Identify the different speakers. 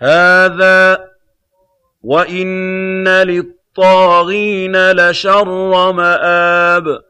Speaker 1: هَٰذَا ۚ وَإِنَّ لِلطَّاغِينَ لَشَرَّ مَآبٍ